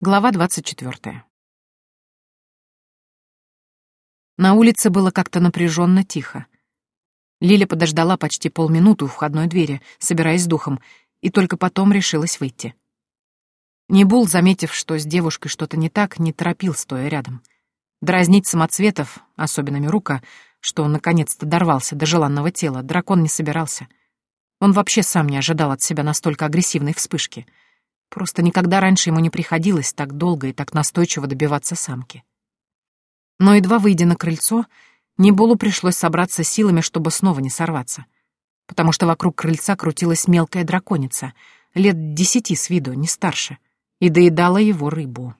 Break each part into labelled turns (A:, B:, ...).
A: Глава двадцать четвертая. На улице было как-то напряженно тихо. Лиля подождала почти полминуты у входной двери, собираясь с духом, и только потом решилась выйти. Небул, заметив, что с девушкой что-то не так, не торопил, стоя рядом. Дразнить самоцветов, особенно Мирука, что он наконец-то дорвался до желанного тела, дракон не собирался. Он вообще сам не ожидал от себя настолько агрессивной вспышки — Просто никогда раньше ему не приходилось так долго и так настойчиво добиваться самки. Но едва выйдя на крыльцо, Небулу пришлось собраться силами, чтобы снова не сорваться. Потому что вокруг крыльца крутилась мелкая драконица, лет десяти с виду, не старше, и доедала его рыбу.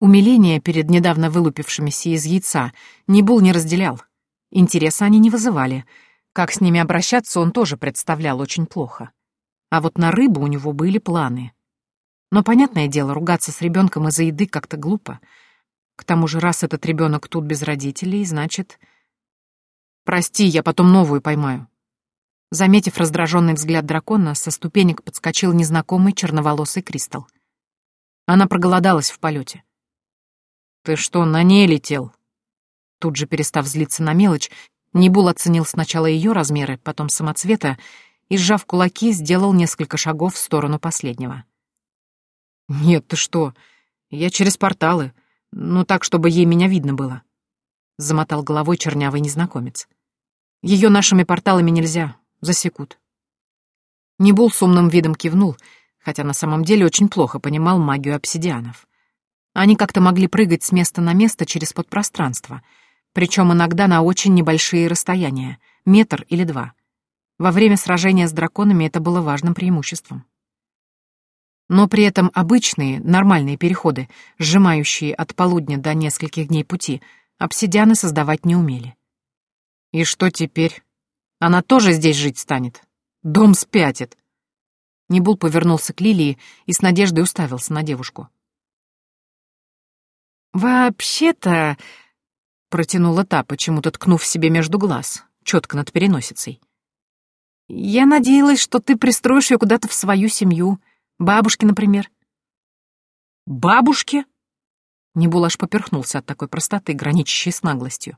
A: Умиление перед недавно вылупившимися из яйца Небул не разделял. Интереса они не вызывали. Как с ними обращаться, он тоже представлял очень плохо. А вот на рыбу у него были планы. Но, понятное дело, ругаться с ребенком из-за еды как-то глупо. К тому же, раз этот ребенок тут без родителей, значит... «Прости, я потом новую поймаю». Заметив раздраженный взгляд дракона, со ступенек подскочил незнакомый черноволосый кристалл. Она проголодалась в полете. «Ты что, на ней летел?» Тут же, перестав злиться на мелочь, Небул оценил сначала ее размеры, потом самоцвета и, сжав кулаки, сделал несколько шагов в сторону последнего. «Нет, ты что? Я через порталы. Ну так, чтобы ей меня видно было», — замотал головой чернявый незнакомец. «Ее нашими порталами нельзя, засекут». Небул с умным видом кивнул, хотя на самом деле очень плохо понимал магию обсидианов. Они как-то могли прыгать с места на место через подпространство, причем иногда на очень небольшие расстояния, метр или два — во время сражения с драконами это было важным преимуществом. Но при этом обычные, нормальные переходы, сжимающие от полудня до нескольких дней пути, обсидианы создавать не умели. И что теперь? Она тоже здесь жить станет? Дом спятит. Небул повернулся к Лилии и с надеждой уставился на девушку. «Вообще-то...» — протянула та, почему-то ткнув себе между глаз, четко над переносицей. Я надеялась, что ты пристроишь ее куда-то в свою семью. Бабушке, например. Бабушке? Небул аж поперхнулся от такой простоты, граничащей с наглостью.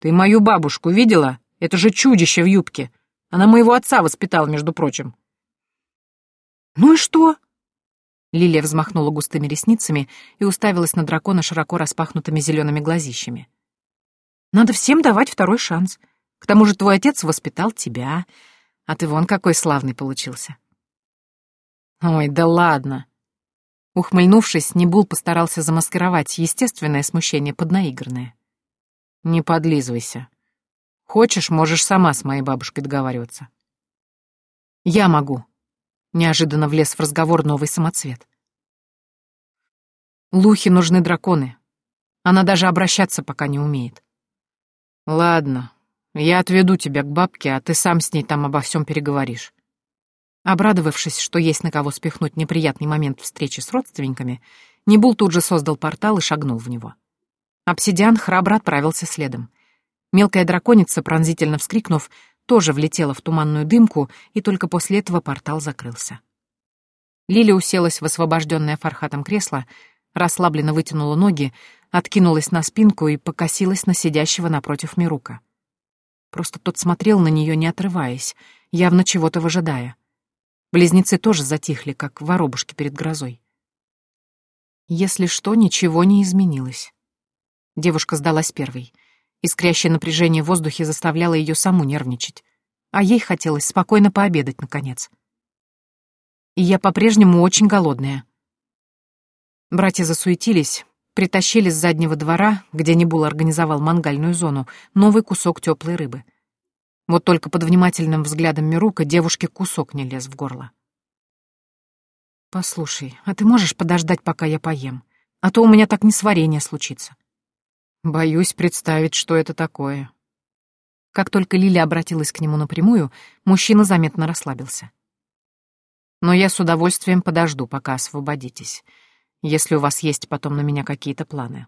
A: Ты мою бабушку видела? Это же чудище в юбке. Она моего отца воспитала, между прочим. Ну и что? Лилия взмахнула густыми ресницами и уставилась на дракона широко распахнутыми зелеными глазищами. Надо всем давать второй шанс. К тому же твой отец воспитал тебя, а ты вон какой славный получился. Ой, да ладно. Ухмыльнувшись, Небул постарался замаскировать естественное смущение под наигранное. Не подлизывайся. Хочешь, можешь сама с моей бабушкой договариваться. Я могу. Неожиданно влез в разговор новый самоцвет. Лухе нужны драконы. Она даже обращаться пока не умеет. Ладно, я отведу тебя к бабке, а ты сам с ней там обо всем переговоришь». Обрадовавшись, что есть на кого спихнуть неприятный момент встречи с родственниками, Небул тут же создал портал и шагнул в него. Обсидиан храбро отправился следом. Мелкая драконица, пронзительно вскрикнув, тоже влетела в туманную дымку, и только после этого портал закрылся. Лили уселась в освобожденное Фархатом кресло, расслабленно вытянула ноги, откинулась на спинку и покосилась на сидящего напротив Мирука. Просто тот смотрел на нее, не отрываясь, явно чего-то выжидая. Близнецы тоже затихли, как воробушки перед грозой. Если что, ничего не изменилось. Девушка сдалась первой. Искрящее напряжение в воздухе заставляло ее саму нервничать. А ей хотелось спокойно пообедать, наконец. И я по-прежнему очень голодная. Братья засуетились, притащили с заднего двора, где Небул организовал мангальную зону, новый кусок теплой рыбы. Вот только под внимательным взглядом Мирука девушке кусок не лез в горло. «Послушай, а ты можешь подождать, пока я поем? А то у меня так несварение случится». Боюсь представить, что это такое. Как только Лиля обратилась к нему напрямую, мужчина заметно расслабился. Но я с удовольствием подожду, пока освободитесь если у вас есть потом на меня какие-то планы.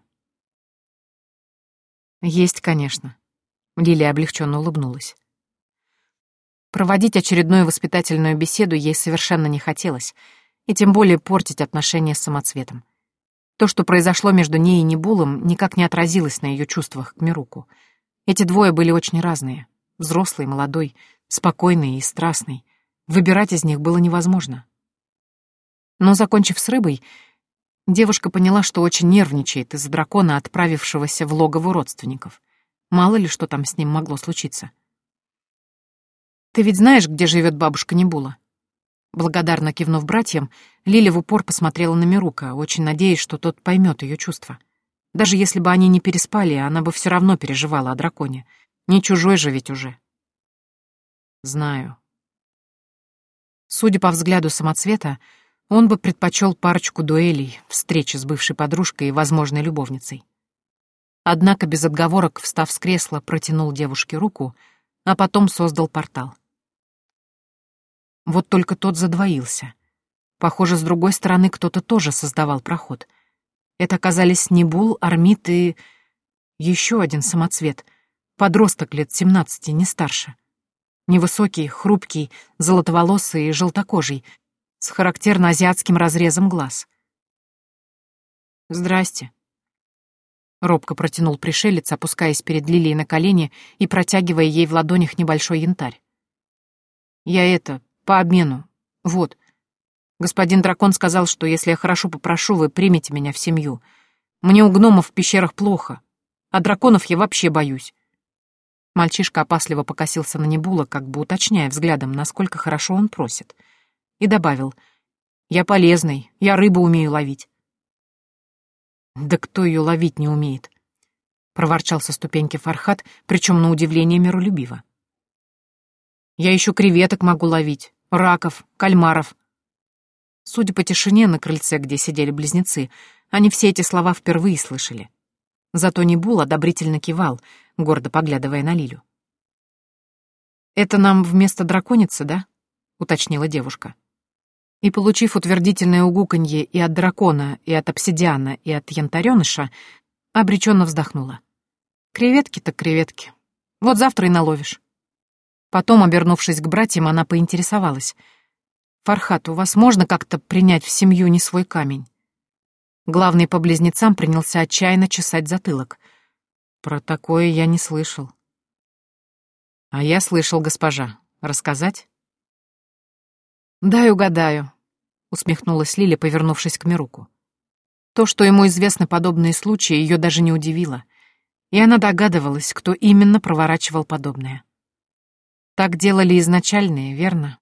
A: Есть, конечно. Лилия облегченно улыбнулась. Проводить очередную воспитательную беседу ей совершенно не хотелось, и тем более портить отношения с самоцветом. То, что произошло между ней и Небулом, никак не отразилось на ее чувствах к Мируку. Эти двое были очень разные. Взрослый, молодой, спокойный и страстный. Выбирать из них было невозможно. Но, закончив с рыбой, девушка поняла, что очень нервничает из-за дракона, отправившегося в логово родственников. Мало ли, что там с ним могло случиться. «Ты ведь знаешь, где живет бабушка Небула?» Благодарно кивнув братьям, Лиля в упор посмотрела на Мирука, очень надеясь, что тот поймет ее чувства. Даже если бы они не переспали, она бы все равно переживала о драконе. Не чужой же ведь уже. Знаю. Судя по взгляду самоцвета, он бы предпочел парочку дуэлей, встречи с бывшей подружкой и возможной любовницей. Однако без отговорок, встав с кресла, протянул девушке руку, а потом создал портал. Вот только тот задвоился. Похоже, с другой стороны кто-то тоже создавал проход. Это оказались Небул, Армит и... еще один самоцвет. Подросток лет семнадцати, не старше. Невысокий, хрупкий, золотоволосый и желтокожий — с характерно азиатским разрезом глаз. «Здрасте», — робко протянул пришелец, опускаясь перед Лилией на колени и протягивая ей в ладонях небольшой янтарь. «Я это, по обмену. Вот. Господин дракон сказал, что если я хорошо попрошу, вы примете меня в семью. Мне у гномов в пещерах плохо, а драконов я вообще боюсь». Мальчишка опасливо покосился на Небула, как бы уточняя взглядом, насколько хорошо он просит — и добавил. «Я полезный, я рыбу умею ловить». «Да кто ее ловить не умеет?» — проворчал со ступеньки Фархат, причем на удивление миролюбиво. «Я еще креветок могу ловить, раков, кальмаров». Судя по тишине на крыльце, где сидели близнецы, они все эти слова впервые слышали. Зато Небул одобрительно кивал, гордо поглядывая на Лилю. «Это нам вместо драконицы, да?» — уточнила девушка и, получив утвердительное угуканье и от дракона, и от обсидиана, и от янтареныша, обреченно вздохнула. Креветки так креветки. Вот завтра и наловишь. Потом, обернувшись к братьям, она поинтересовалась. «Фархат, у вас можно как-то принять в семью не свой камень?» Главный по близнецам принялся отчаянно чесать затылок. Про такое я не слышал. А я слышал, госпожа. Рассказать? «Дай угадаю», — усмехнулась Лиля, повернувшись к Мируку. То, что ему известны подобные случаи, ее даже не удивило, и она догадывалась, кто именно проворачивал подобное. Так делали изначальные, верно?